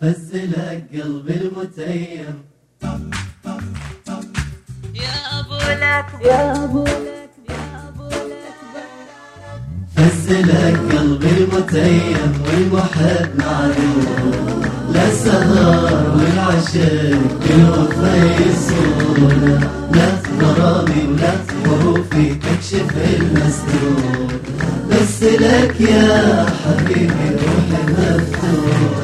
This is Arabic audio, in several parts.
فزلك قلبي المتيم. يا أبو الأكبر. يا أبو الأكبر. يا أبو الأكبر. فزلك قلبي المتيم والمحب معلوم. لا سهر والعشق بالوفا يصون لا غرامي ولا حروفي تكشف المستور بس لك يا حبيبي روحي مفتونة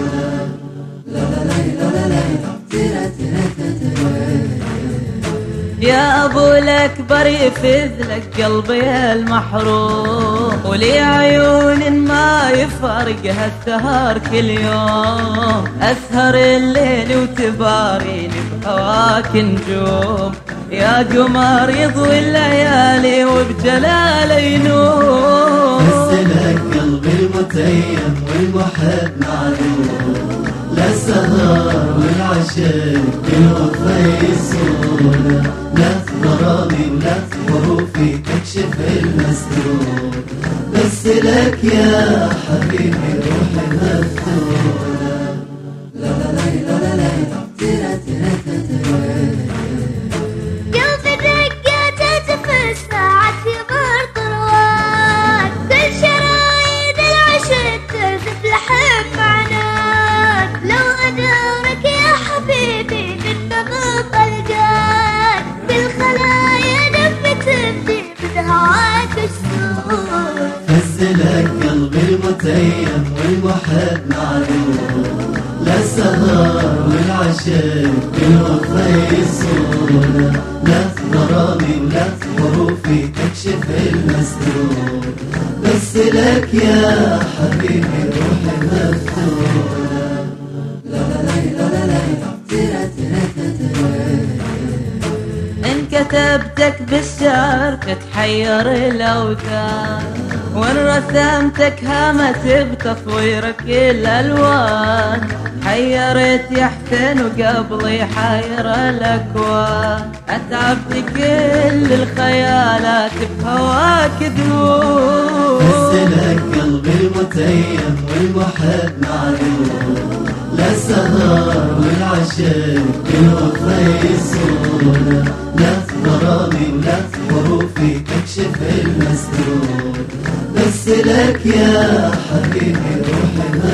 يا أبو الأكبر يفذ لك قلبي المحروم ولي عيون ما يفارقها السهر كل يوم. أسهر الليل وتباريني بهواك نجوم. يا قمر يضوي الليالي وبجلاله ينوم. لك قلبي المتيم والمحب معلوم. لا سهر والعشق بالوفا يصونه لا غرامي ولا حروفي تكشف المستور بس لك يا حبيبي روحي مفتونة والمحب معلوم لا سهر والعشق بالوفا يصونه لا غرامي ولا حروفي تكشف المستور بس لك يا حبيبي روحي مفتونة لا لا لا لا لا تيرا تيرا إن كتبتك بالشعر تتحير الأوتار. وإن رسمتك هامت بتصويرك الألوان حيرت يا حسين وقبلي حاير الأكوان. أتعبت كل الخيالات بهواك دموع فزلك قلبي المتيم والمحب معلوم. لا سهر والعشق بالوفا يصونه لا غرامي ولا حروفي تكشف المستور بس لك يا حبيبي روحي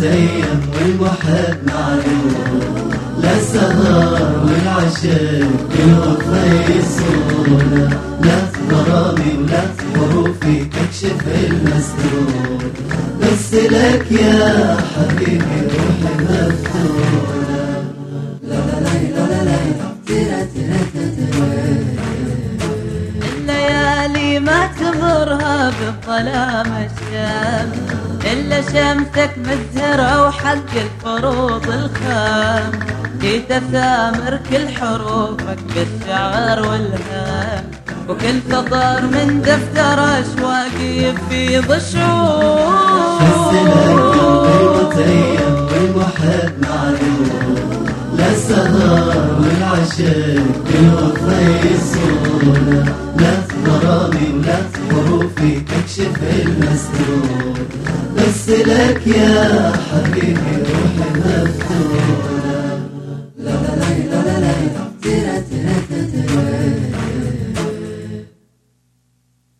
المتيم والمحب معلوم. لا سهر والعشق بالوفا يصونه لا غرامي ولا حروفي تكشف المستور بس لك يا حبيبي روحي مفتونة لا لا لا لا لا تيرا تيرا الليالي ما تمرها بالظلام الشام إلا شمسك مزهرة وحق الفروض الخام. جيت أثامر كل حروفك بالشعر والهام. وكل سطر من دفتر أشواقي يفيض الشعور لا سهر والعشق بالوفا يصونه لا ولا حروفي تكشف المستور بس لك يا حبيبي روحي مفتونة